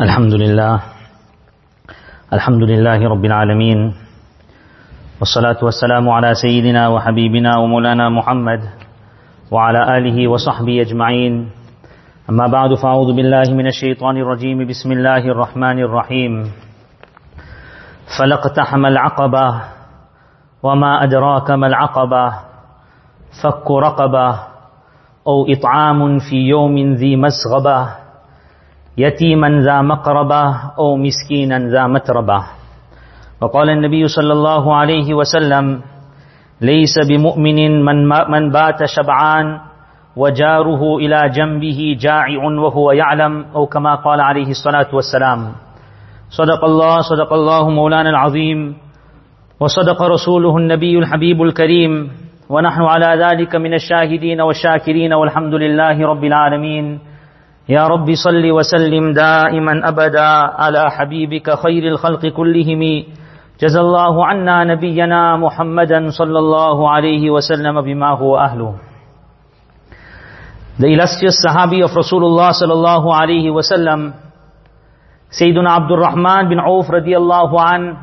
الحمد لله. الحمد لله رب العالمين. والصلاة والسلام على سيدنا وحبيبنا ومولانا محمد وعلى آله وصحبه أجمعين. أما بعد فأعوذ بالله من الشيطان الرجيم. بسم الله الرحمن الرحيم. فلاقتحم العقبة وما أدراك ما العقبة. فك رقبة أو إطعام في يوم ذي مسغبة. يتيما ذا مقربة أو مسكينا ذا متربة. وقال النبي صلى الله عليه وسلم ليس بمؤمن من, من بات شبعان وجاره إلى جنبه جائع وهو يعلم أو كما قال عليه الصلاة والسلام. صدق الله صدق الله مولانا العظيم. وصدق رسوله النبي الحبيب الكريم. ونحن على ذلك من الشاهدين والشاكرين والحمد لله رب العالمين. يا رب صل وسلم دائما أبدا على حبيبك خير الخلق كلهم جزى الله عنا نبينا محمدا صلى الله عليه وسلم بما هو أهله The illustrious Sahabi of Rasulullah sallallahu alayhi wasallam, Sayyiduna Abdul Rahman bin Auf radiallahu an,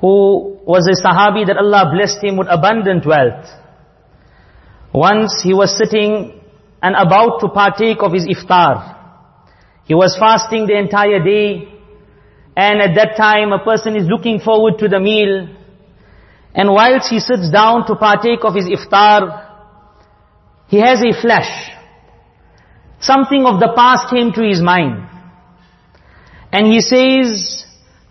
who was a Sahabi that Allah blessed him with abundant wealth. Once he was sitting and about to partake of his iftar. He was fasting the entire day, and at that time a person is looking forward to the meal, and whilst he sits down to partake of his iftar, he has a flash. Something of the past came to his mind. And he says,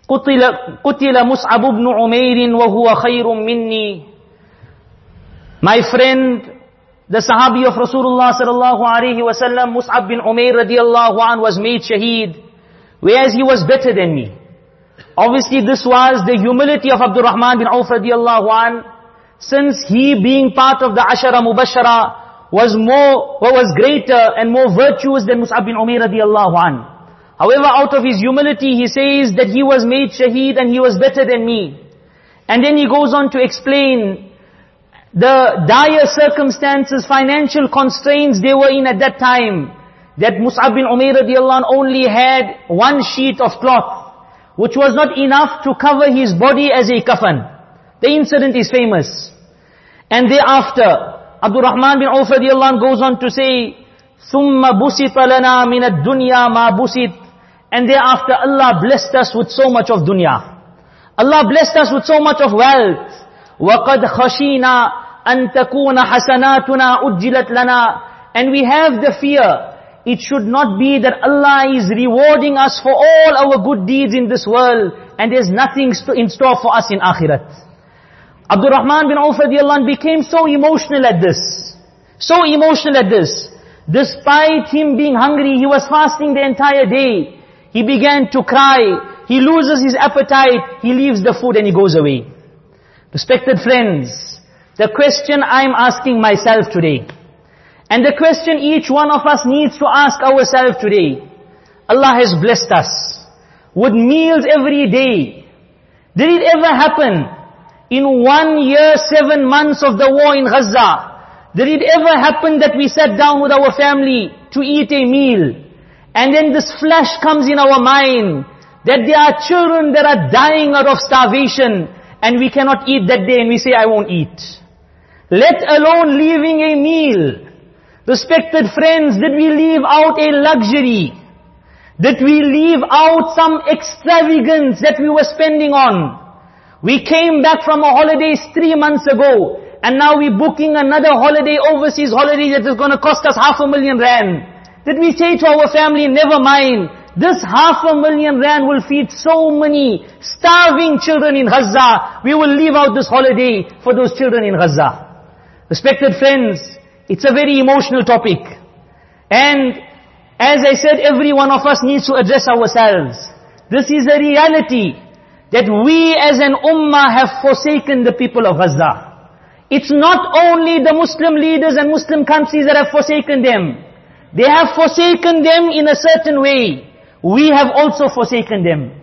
قتل, قتل مصعب بن عمير وهو خير مني. My friend the Sahabi of Rasulullah sallallahu alaihi wasallam, Mus'ab bin Umair radiallahu an was made shaheed, whereas he was better than me. Obviously this was the humility of Abdurrahman bin Auf radiallahu an, since he being part of the Ashara Mubashara was more, was greater and more virtuous than Mus'ab bin Umair radiallahu an. However, out of his humility, he says that he was made shaheed and he was better than me. And then he goes on to explain the dire circumstances, financial constraints they were in at that time, that Mus'ab bin Umair radiallahu anh only had one sheet of cloth, which was not enough to cover his body as a kafan. The incident is famous. And thereafter, Abdul Rahman bin Auf radiallahu anh goes on to say, ثُمَّ بُسِطَ لَنَا مِنَ الدُّنْيَا مَا بُسِطْ And thereafter Allah blessed us with so much of dunya. Allah blessed us with so much of wealth. وَقَدْ خَشِينَا أن تكون حسناتنا أجلت لنا and we have the fear it should not be that Allah is rewarding us for all our good deeds in this world and there's nothing in store for us in akhirat. Abdul Rahman bin Auf became so emotional at this. So emotional at this. Despite him being hungry, he was fasting the entire day. He began to cry. He loses his appetite. He leaves the food and he goes away. Respected friends, the question I'm asking myself today, and the question each one of us needs to ask ourselves today, Allah has blessed us with meals every day. Did it ever happen in one year, seven months of the war in Gaza? Did it ever happen that we sat down with our family to eat a meal? And then this flash comes in our mind that there are children that are dying out of starvation and we cannot eat that day and we say, I won't eat. Let alone leaving a meal. Respected friends, did we leave out a luxury? Did we leave out some extravagance that we were spending on? We came back from a holiday three months ago, and now we're booking another holiday, overseas holiday that is going to cost us half a million rand. Did we say to our family, never mind, this half a million rand will feed so many starving children in Gaza. We will leave out this holiday for those children in Gaza. Respected friends, it's a very emotional topic. And as I said, every one of us needs to address ourselves. This is a reality that we as an ummah have forsaken the people of Gaza. It's not only the Muslim leaders and Muslim countries that have forsaken them. They have forsaken them in a certain way. We have also forsaken them.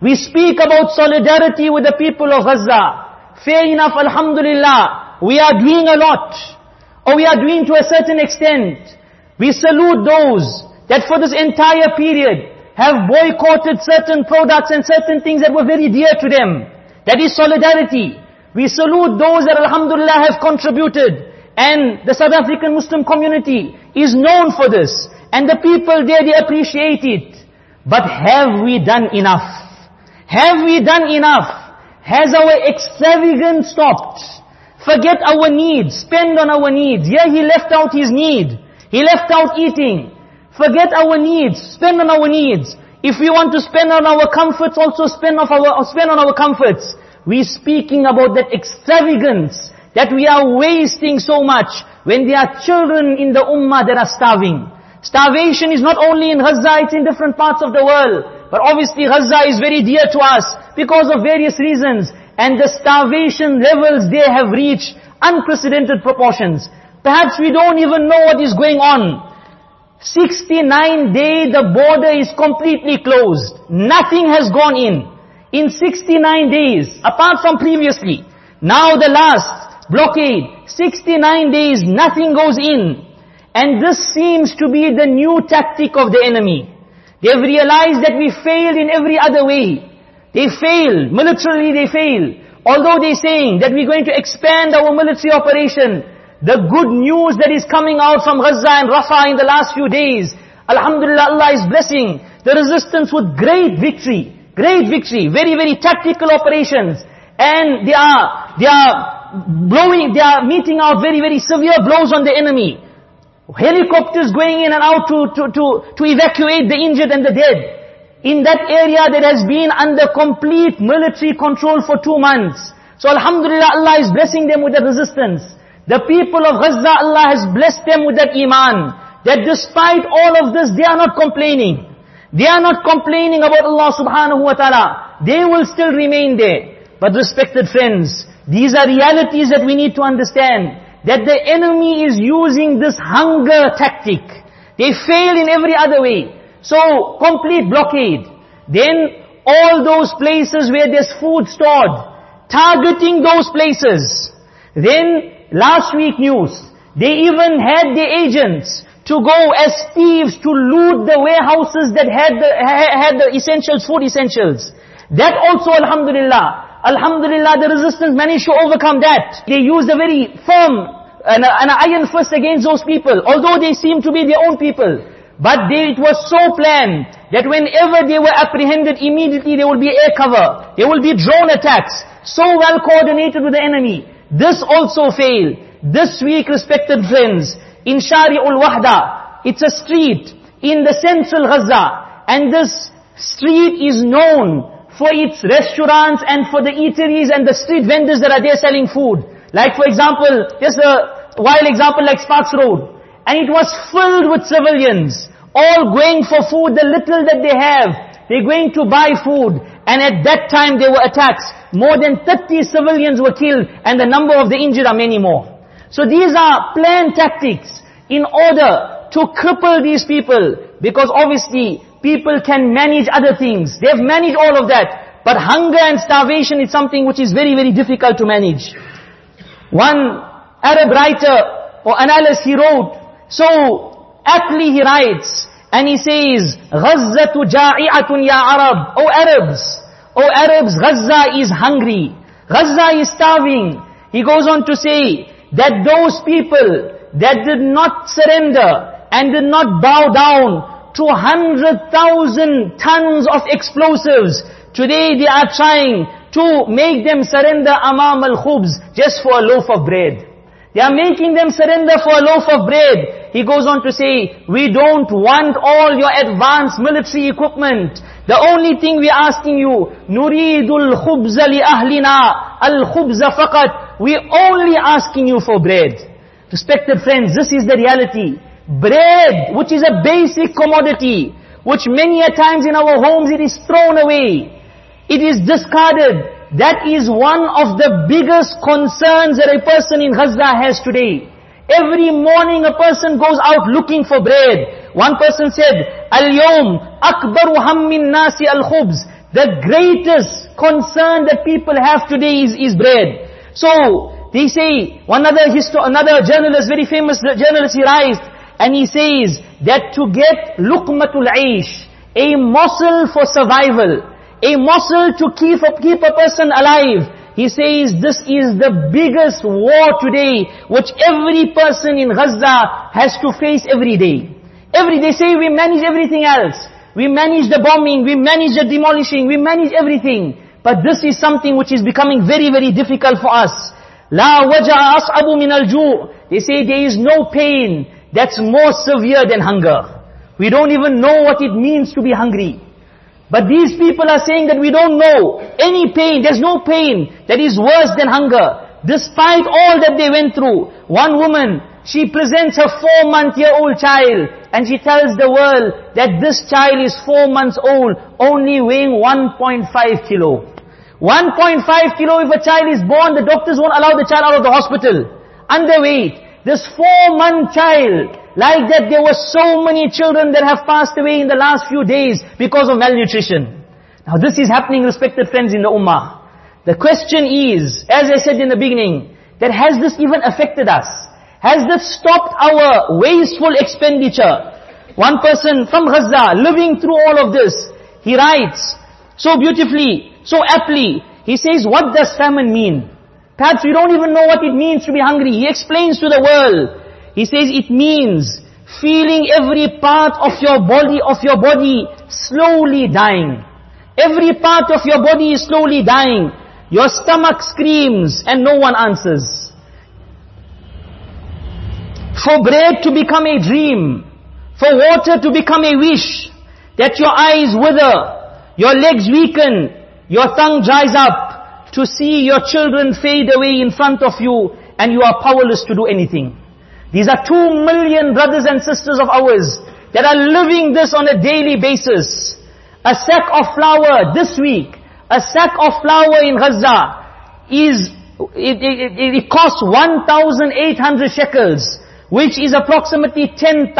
We speak about solidarity with the people of Gaza. Fair enough, Alhamdulillah we are doing a lot, or we are doing to a certain extent. We salute those that for this entire period have boycotted certain products and certain things that were very dear to them. That is solidarity. We salute those that alhamdulillah have contributed. And the South African Muslim community is known for this. And the people there, they appreciate it. But have we done enough? Have we done enough? Has our extravagance stopped? Forget our needs, spend on our needs. Yeah, he left out his need. He left out eating. Forget our needs, spend on our needs. If we want to spend on our comforts, also spend, our, spend on our comforts. We're speaking about that extravagance, that we are wasting so much when there are children in the ummah that are starving. Starvation is not only in Gaza, it's in different parts of the world. But obviously Gaza is very dear to us because of various reasons. And the starvation levels they have reached unprecedented proportions. Perhaps we don't even know what is going on. 69 day the border is completely closed. Nothing has gone in. In 69 days, apart from previously. Now the last blockade, 69 days, nothing goes in. And this seems to be the new tactic of the enemy. They've realized that we failed in every other way. They fail. Militarily they fail. Although they're saying that we're going to expand our military operation, the good news that is coming out from Gaza and Rafah in the last few days, Alhamdulillah, Allah is blessing the resistance with great victory. Great victory. Very, very tactical operations. And they are, they are blowing, they are meting out very, very severe blows on the enemy. Helicopters going in and out to, to, to, to evacuate the injured and the dead. In that area that has been under complete military control for two months. So Alhamdulillah, Allah is blessing them with the resistance. The people of Gaza, Allah has blessed them with that iman. That despite all of this, they are not complaining. They are not complaining about Allah subhanahu wa ta'ala. They will still remain there. But respected friends, these are realities that we need to understand that the enemy is using this hunger tactic. They fail in every other way. So, complete blockade. Then, all those places where there's food stored, targeting those places. Then, last week news, they even had the agents to go as thieves to loot the warehouses that had the, had the essentials, food essentials. That also, alhamdulillah, Alhamdulillah, the resistance managed to overcome that. They used a very firm and, an iron fist against those people, although they seem to be their own people. But they, it was so planned that whenever they were apprehended, immediately there will be air cover. There will be drone attacks. So well coordinated with the enemy. This also failed. This week, respected friends, in Shari'ul Wahda, it's a street in the central Gaza. And this street is known for its restaurants and for the eateries and the street vendors that are there selling food. Like for example, just a wild example like Sparks Road. And it was filled with civilians, all going for food, the little that they have. They're going to buy food. And at that time there were attacks. More than 30 civilians were killed and the number of the injured are many more. So these are planned tactics in order to cripple these people. Because obviously people can manage other things. They've managed all of that. But hunger and starvation is something which is very, very difficult to manage. One Arab writer or analyst, he wrote, so aptly he writes, and he says, غَزَّةُ جَائِعَةٌ يَا Arab. O Arabs, O Arabs, Gaza is hungry. Gaza is starving. He goes on to say that those people that did not surrender and did not bow down 200,000 tons of explosives. Today they are trying to make them surrender amam al-khubz just for a loaf of bread. They are making them surrender for a loaf of bread. He goes on to say, we don't want all your advanced military equipment. The only thing we're asking you, nuridul khubza ahlina, al khubza. We're only asking you for bread. Respected friends, this is the reality. Bread, which is a basic commodity, which many a times in our homes it is thrown away. It is discarded. That is one of the biggest concerns that a person in Gaza has today. Every morning a person goes out looking for bread. One person said, Al-Yawm akbaru hammin nasi al-khubz. The greatest concern that people have today is, is bread. So, they say, one other, another journalist, very famous journalist, he writes, and he says that to get luqmatul aish, a morsel for survival, a muscle to keep a, keep a person alive. He says this is the biggest war today which every person in Gaza has to face every day. Every day say we manage everything else. We manage the bombing, we manage the demolishing, we manage everything. But this is something which is becoming very, very difficult for us. La waja'a as'abu min al They say there is no pain that's more severe than hunger. We don't even know what it means to be hungry. But these people are saying that we don't know any pain, there's no pain that is worse than hunger. Despite all that they went through, one woman, she presents her four-month-year-old child and she tells the world that this child is four months old, only weighing 1.5 kilo. 1.5 kilo if a child is born, the doctors won't allow the child out of the hospital. Underweight. This four-month child, like that there were so many children that have passed away in the last few days because of malnutrition. Now this is happening, respected friends in the ummah. The question is, as I said in the beginning, that has this even affected us? Has this stopped our wasteful expenditure? One person from Gaza, living through all of this, he writes so beautifully, so aptly, he says, what does famine mean? Perhaps we don't even know what it means to be hungry. He explains to the world, he says it means feeling every part of your body, of your body slowly dying. Every part of your body is slowly dying. Your stomach screams and no one answers. For bread to become a dream, for water to become a wish, that your eyes wither, your legs weaken, your tongue dries up, to see your children fade away in front of you, and you are powerless to do anything. These are two million brothers and sisters of ours that are living this on a daily basis. A sack of flour this week, a sack of flour in Gaza is, it, it, it costs 1,800 shekels, which is approximately 10,000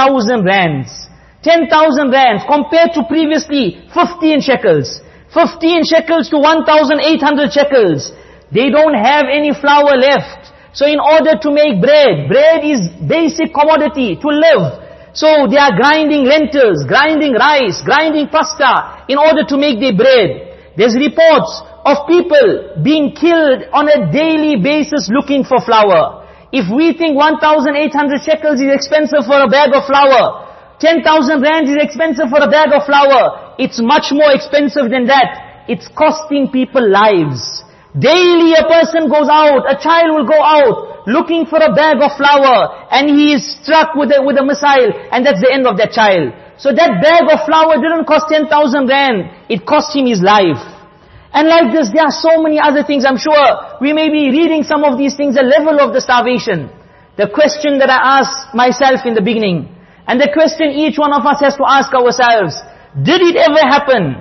rands. 10,000 rands compared to previously 15 shekels. 15 shekels to 1,800 shekels. They don't have any flour left. So in order to make bread, bread is basic commodity to live. So they are grinding lentils, grinding rice, grinding pasta in order to make their bread. There's reports of people being killed on a daily basis looking for flour. If we think 1,800 shekels is expensive for a bag of flour, 10,000 rands is expensive for a bag of flour, it's much more expensive than that. It's costing people lives. Daily a person goes out, a child will go out looking for a bag of flour and he is struck with a, with a missile and that's the end of that child. So that bag of flour didn't cost 10,000 rand, it cost him his life. And like this, there are so many other things. I'm sure we may be reading some of these things, the level of the starvation. The question that I asked myself in the beginning, and the question each one of us has to ask ourselves, did it ever happen?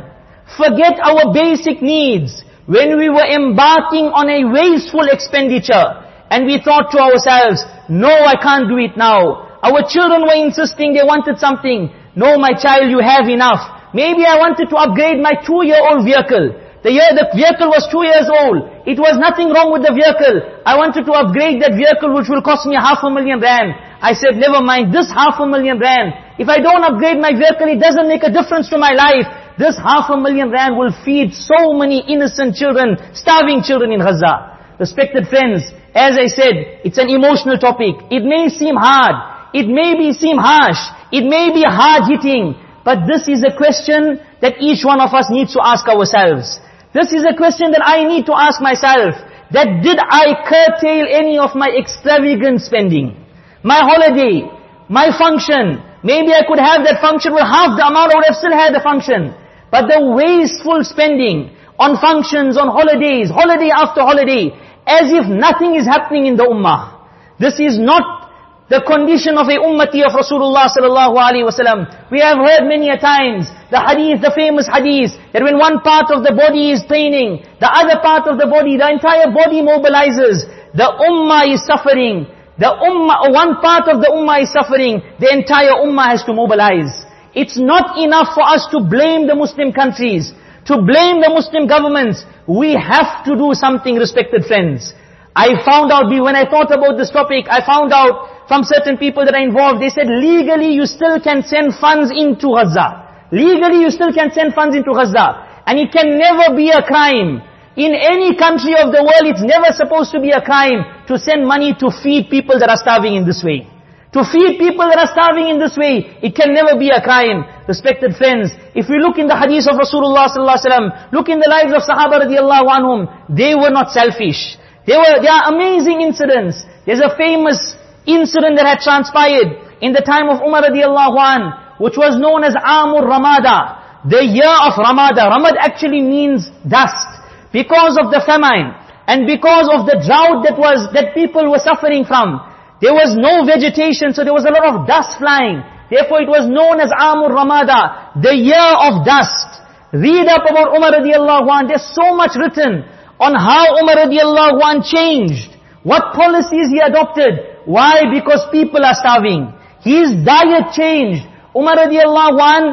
Forget our basic needs when we were embarking on a wasteful expenditure, and we thought to ourselves, no, I can't do it now. Our children were insisting they wanted something. No, my child, you have enough. Maybe I wanted to upgrade my two-year-old vehicle. The year the vehicle was two years old. It was nothing wrong with the vehicle. I wanted to upgrade that vehicle which will cost me half a million rand. I said, never mind, this half a million rand. If I don't upgrade my vehicle, it doesn't make a difference to my life. This half a million rand will feed so many innocent children, starving children in Gaza. Respected friends, as I said, it's an emotional topic. It may seem hard. It may be seem harsh. It may be hard-hitting. But this is a question that each one of us needs to ask ourselves. This is a question that I need to ask myself. That did I curtail any of my extravagant spending? My holiday, my function, maybe I could have that function with half the amount I would have still had the function. But the wasteful spending on functions, on holidays, holiday after holiday, as if nothing is happening in the ummah. This is not the condition of a ummati of Rasulullah sallallahu alaihi wasallam. We have heard many a times the hadith, the famous hadith, that when one part of the body is paining, the other part of the body, the entire body mobilizes. The ummah is suffering. The ummah, one part of the ummah is suffering. The entire ummah has to mobilize. It's not enough for us to blame the Muslim countries, to blame the Muslim governments. We have to do something, respected friends. I found out, when I thought about this topic, I found out from certain people that are involved, they said legally you still can send funds into Gaza. Legally you still can send funds into Gaza. And it can never be a crime. In any country of the world, it's never supposed to be a crime to send money to feed people that are starving in this way. To feed people that are starving in this way, it can never be a crime. Respected friends, if we look in the hadith of Rasulullah sallallahu alaihi wasallam, look in the lives of Sahaba radiallahu anhum, they were not selfish. They were, there are amazing incidents. There's a famous incident that had transpired in the time of Umar radiallahu an, which was known as Amur Ramada, the year of Ramada. Ramad actually means dust. Because of the famine, and because of the drought that was, that people were suffering from, there was no vegetation, so there was a lot of dust flying. Therefore it was known as Amur Ramada, the year of dust. Read up about Umar radiallahu anh. There's so much written on how Umar radiallahu anh changed. What policies he adopted. Why? Because people are starving. His diet changed. Umar radiallahu anh,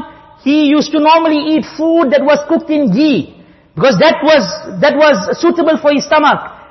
he used to normally eat food that was cooked in ghee. Because that was, that was suitable for his stomach.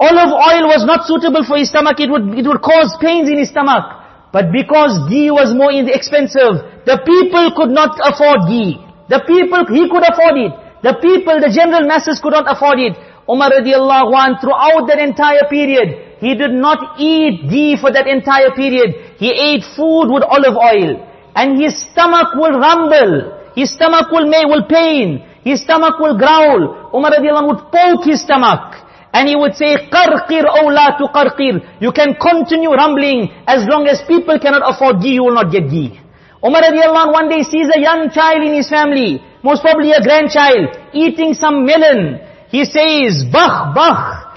Olive oil was not suitable for his stomach, it would, it would cause pains in his stomach. But because ghee was more expensive, the people could not afford ghee. The people, he could afford it. The people, the general masses could not afford it. Umar radiallahu anh, throughout that entire period, he did not eat ghee for that entire period. He ate food with olive oil. And his stomach will rumble. His stomach will, may, will pain. His stomach will growl. Umar radiallahu anh would poke his stomach. And he would say, قَرْقِرْ أَوْ لَا تُقَرْقِرْ You can continue rumbling as long as people cannot afford ghee, you will not get ghee. Umar radiallahu anh one day sees a young child in his family, most probably a grandchild, eating some melon. He says, بخ بخ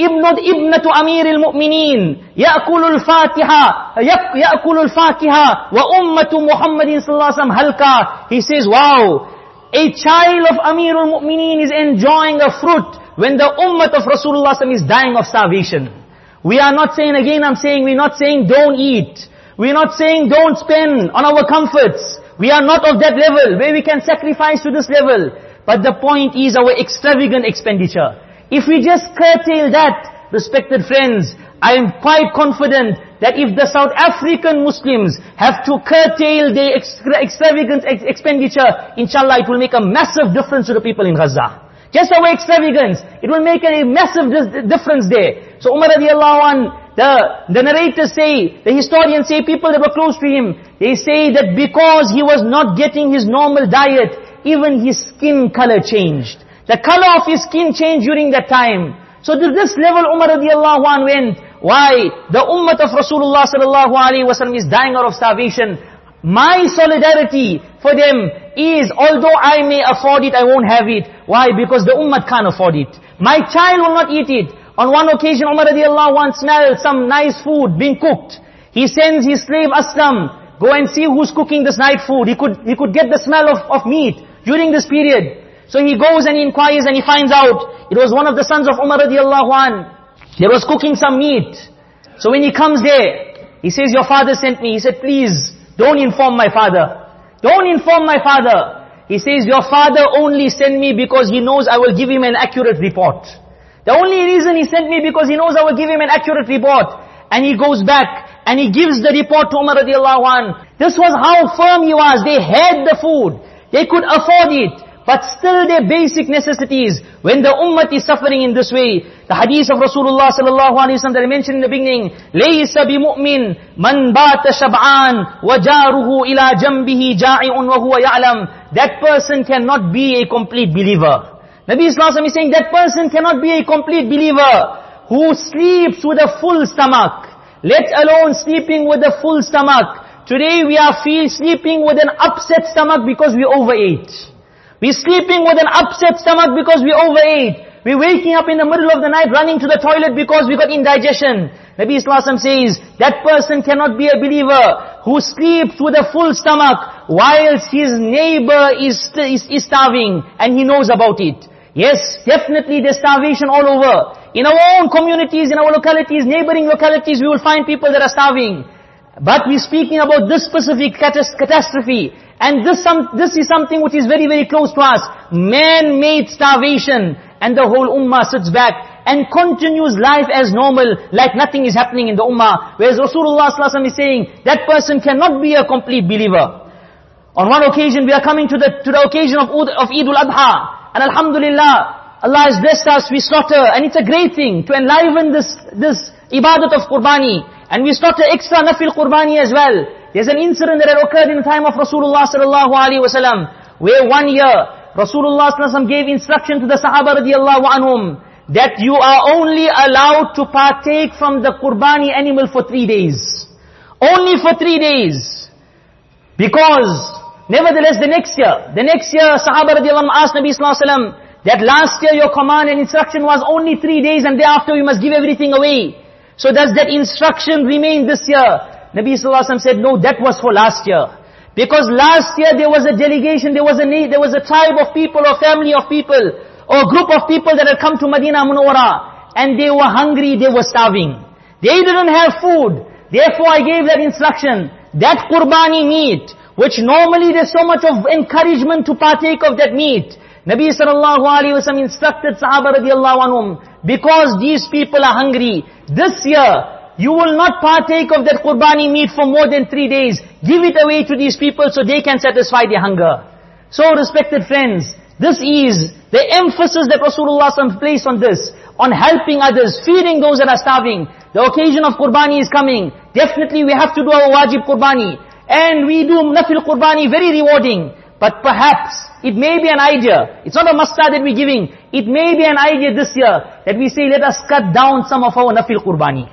ابن ابنة أمير المؤمنين يأكل الفاتحة يأكل الفاكهة وأمة محمد صلى الله عليه وسلم هلكا He says, wow, a child of Amir al-Mu'mineen is enjoying a fruit when the ummah of Rasulullah is dying of starvation. We are not saying, again I'm saying, we're not saying don't eat. We're not saying don't spend on our comforts. We are not of that level where we can sacrifice to this level. But the point is our extravagant expenditure. If we just curtail that, respected friends, I am quite confident that if the South African Muslims have to curtail their extravagant expenditure, inshallah it will make a massive difference to the people in Gaza. Just our extravagance. It will make a massive difference there. So Umar radiallahu anh, the, the narrators say, the historians say, people that were close to him, they say that because he was not getting his normal diet, even his skin color changed. The color of his skin changed during that time. So to this level Umar radiallahu anh went. Why? The ummah of Rasulullah sallallahu alaihi wasallam is dying out of starvation. My solidarity for them is, although I may afford it, I won't have it. Why? Because the ummah can't afford it. My child will not eat it. On one occasion, Umar radiallahu anh smelled some nice food being cooked. He sends his slave Aslam, go and see who's cooking this night food. He could, he could get the smell of, of meat during this period. So he goes and he inquires and he finds out, it was one of the sons of Umar radiallahu anh. There was cooking some meat. So when he comes there, he says, your father sent me. He said, please, don't inform my father. Don't inform my father. He says, your father only sent me because he knows I will give him an accurate report. The only reason he sent me because he knows I will give him an accurate report. And he goes back and he gives the report to Umar radiallahu anh. This was how firm he was. They had the food. They could afford it. But still their basic necessities, when the ummah is suffering in this way, the hadith of Rasulullah sallallahu alaihi wasallam that I mentioned in the beginning, لَيْسَ بِمُؤْمِن مَنْ بَاتَ شَبْعَانْ وَجَارُهُ إِلَى جَنْبِهِ جَاعِعٌ وَهُوَ يَعْلَمْ That person cannot be a complete believer. Nabi Islam is saying that person cannot be a complete believer who sleeps with a full stomach, let alone sleeping with a full stomach. Today we are feel sleeping with an upset stomach because we overate. We're sleeping with an upset stomach because we overate. We're waking up in the middle of the night running to the toilet because we got indigestion. Nabi Islam says, that person cannot be a believer who sleeps with a full stomach whilst his neighbor is, is, is starving and he knows about it. Yes, definitely there's starvation all over. In our own communities, in our localities, neighboring localities, we will find people that are starving. But we're speaking about this specific catastrophe. And this, some, this is something which is very, very close to us. Man-made starvation. And the whole ummah sits back and continues life as normal, like nothing is happening in the ummah. Whereas Rasulullah is saying, that person cannot be a complete believer. On one occasion we are coming to the, to the occasion of, of Eid al-Adha. And Alhamdulillah, Allah has blessed us, we slaughter, and it's a great thing to enliven this, this ibadat of Qurbani. And we slaughter extra nafil Qurbani as well. There's an incident that had occurred in the time of Rasulullah sallallahu alaihi wasallam, where one year, Rasulullah sallallahu gave instruction to the Sahaba radiallahu anhum, that you are only allowed to partake from the Qurbani animal for three days. Only for three days. Because, nevertheless the next year, the next year Sahaba radiallahu anhum asked Nabi sallallahu wasallam, that last year your command and instruction was only three days and thereafter you must give everything away. So does that instruction remain this year? Nabi Sallallahu Alaihi Wasallam said, no, that was for last year. Because last year there was a delegation, there was a there was a tribe of people or family of people, or group of people that had come to Medina Munawwara, and they were hungry, they were starving. They didn't have food. Therefore I gave that instruction. That qurbani meat, which normally there's so much of encouragement to partake of that meat. Nabi sallallahu alayhi wa instructed Sahaba radiallahu anhum, because these people are hungry, this year, you will not partake of that qurbani meat for more than three days. Give it away to these people so they can satisfy their hunger. So respected friends, this is the emphasis that Rasulullah placed on this, on helping others, feeding those that are starving. The occasion of qurbani is coming. Definitely we have to do our wajib qurbani. And we do nafil qurbani very rewarding. But perhaps, it may be an idea. It's not a mustard that we're giving. It may be an idea this year that we say, let us cut down some of our nafil qurbani.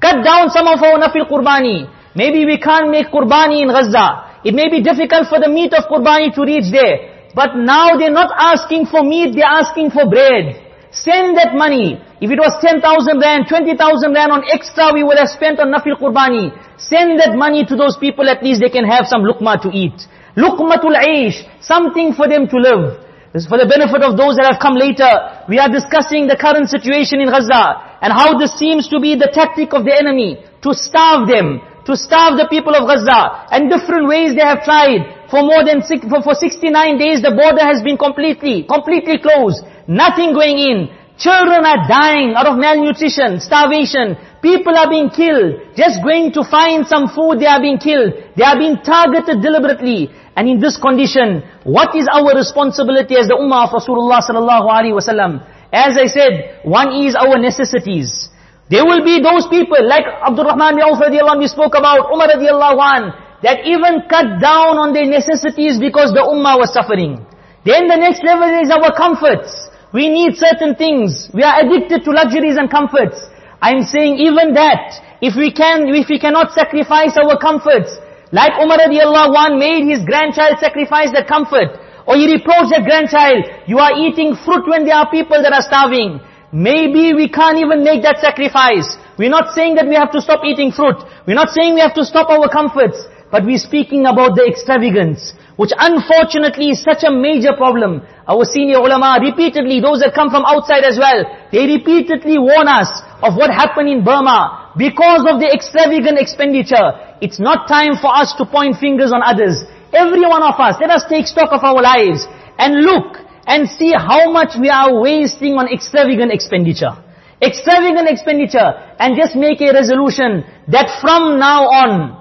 Cut down some of our nafil qurbani. Maybe we can't make qurbani in Gaza. It may be difficult for the meat of qurbani to reach there. But now they're not asking for meat, they're asking for bread. Send that money. If it was 10,000 rand, 20,000 rand on extra we would have spent on nafil qurbani. Send that money to those people, at least they can have some lukma to eat. Lukmatul aish, something for them to live. This is for the benefit of those that have come later. We are discussing the current situation in Gaza and how this seems to be the tactic of the enemy to starve them, to starve the people of Gaza. And different ways they have tried. For more than six, for, for 69 days the border has been completely, completely closed. Nothing going in. Children are dying out of malnutrition, starvation. People are being killed. Just going to find some food, they are being killed. They are being targeted deliberately. And in this condition, what is our responsibility as the Ummah of Rasulullah sallallahu alaihi wasallam? As I said, one is our necessities. There will be those people like Abdul Rahman bin Auf radiallahu we spoke about, Umar radiallahu an, that even cut down on their necessities because the Ummah was suffering. Then the next level is our comforts. We need certain things. We are addicted to luxuries and comforts. I'm saying even that, if we can, if we cannot sacrifice our comforts, like Umar radiallahu anh made his grandchild sacrifice that comfort. Or he reproached that grandchild, you are eating fruit when there are people that are starving. Maybe we can't even make that sacrifice. We're not saying that we have to stop eating fruit. We're not saying we have to stop our comforts. But we're speaking about the extravagance, which unfortunately is such a major problem. Our senior ulama repeatedly, those that come from outside as well, they repeatedly warn us of what happened in Burma because of the extravagant expenditure. It's not time for us to point fingers on others. Every one of us, let us take stock of our lives and look and see how much we are wasting on extravagant expenditure. Extravagant expenditure and just make a resolution that from now on,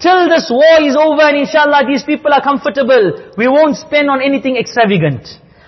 till this war is over and inshallah these people are comfortable, we won't spend on anything extravagant.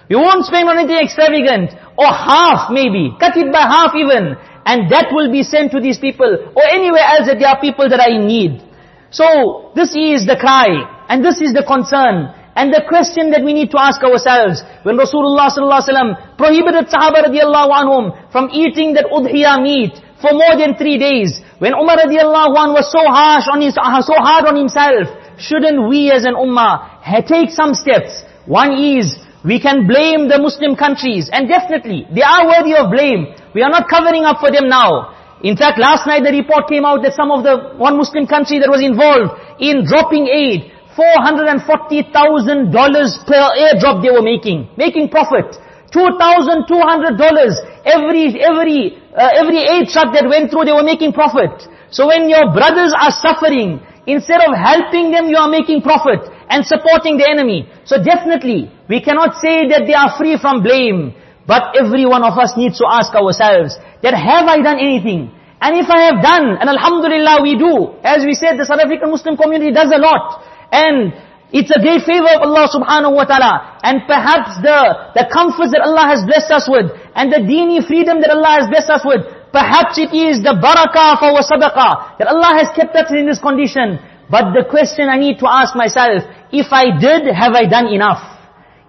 We won't spend on anything extravagant or half maybe, cut it by half even and that will be sent to these people or anywhere else that there are people that are in need. So, this is the cry, and this is the concern, and the question that we need to ask ourselves, when Rasulullah sallallahu prohibited Sahaba radiallahu anhum from eating that udhiyah meat for more than three days, when Umar radiallahu anhu was so harsh on his, uh, so hard on himself, shouldn't we as an ummah take some steps? One is, we can blame the Muslim countries, and definitely, they are worthy of blame. We are not covering up for them now. In fact, last night the report came out that some of the, one Muslim country that was involved in dropping aid, $440,000 per airdrop they were making, making profit. $2,200 every, every, uh, every aid truck that went through, they were making profit. So when your brothers are suffering, instead of helping them, you are making profit and supporting the enemy. So definitely, we cannot say that they are free from blame. But every one of us needs to ask ourselves, that have I done anything? And if I have done, and alhamdulillah we do, as we said, the South African Muslim community does a lot. And It's a great favor of Allah subhanahu wa ta'ala. And perhaps the, the comforts that Allah has blessed us with, and the dini freedom that Allah has blessed us with, perhaps it is the barakah of our sadaqah, that Allah has kept us in this condition. But the question I need to ask myself, if I did, have I done enough?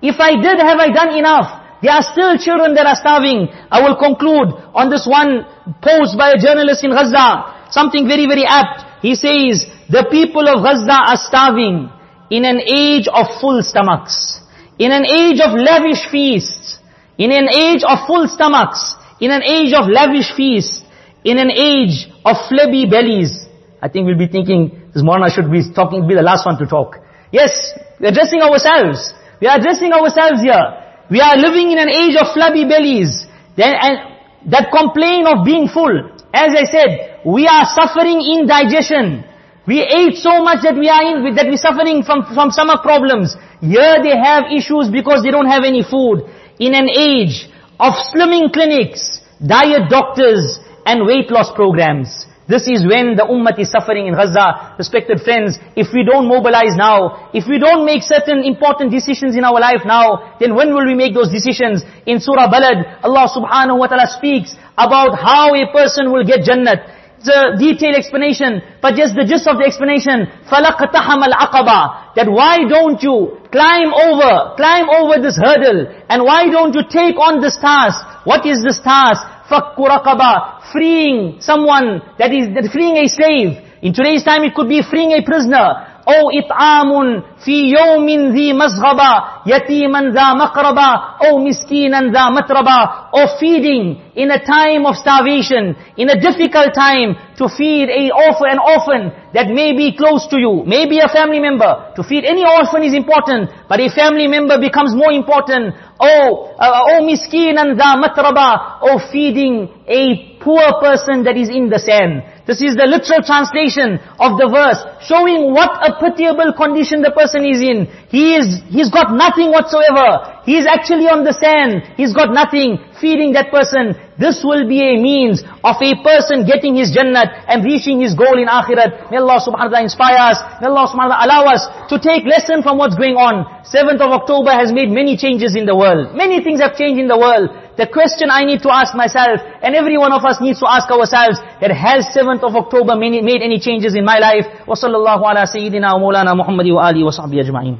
If I did, have I done enough? There are still children that are starving. I will conclude on this one post by a journalist in Gaza. Something very, very apt. He says, the people of Gaza are starving in an age of full stomachs, in an age of lavish feasts, in an age of full stomachs, in an age of lavish feasts, in an age of flabby bellies. I think we'll be thinking, this morning I should be talking, be the last one to talk. Yes, we're addressing ourselves. We are addressing ourselves here. We are living in an age of flabby bellies. Then, and that complain of being full. As I said, we are suffering indigestion. We ate so much that we are in, that we're suffering from, from stomach problems. Here they have issues because they don't have any food. In an age of slimming clinics, diet doctors, and weight loss programs. This is when the ummah is suffering in Gaza. Respected friends, if we don't mobilize now, if we don't make certain important decisions in our life now, then when will we make those decisions? In Surah Balad, Allah subhanahu wa ta'ala speaks about how a person will get Jannat the detailed explanation, but just the gist of the explanation, فَلَقْتَحَمَ الْعَقَبَةِ That why don't you climb over, climb over this hurdle, and why don't you take on this task? What is this task? فَكُّ رَقَبَةِ Freeing someone, that is, that freeing a slave. In today's time it could be freeing a prisoner. أو إطعام في يوم ذي مسغبة يتيما ذا مقربة أو مسكينا ذا متربة or feeding in a time of starvation, in a difficult time to feed a orphan, an orphan that may be close to you, maybe a family member. To feed any orphan is important, but a family member becomes more important. Oh, uh, oh miskinan dha matraba, oh feeding a poor person that is in the sand. This is the literal translation of the verse, showing what a pitiable condition the person is in. He is, he's got nothing whatsoever. He is actually on the sand. He's got nothing. Feeding that person. This will be a means of a person getting his jannat and reaching his goal in akhirat. May Allah subhanahu wa ta'ala inspire us. May Allah subhanahu wa ta'ala allow us to take lesson from what's going on. 7th of October has made many changes in the world. Many things have changed in the world. The question I need to ask myself, and every one of us needs to ask ourselves, that has 7th of October made any changes in my life? وصلى الله على سيدنا ومولانا محمد وآله وصحبه أجمعين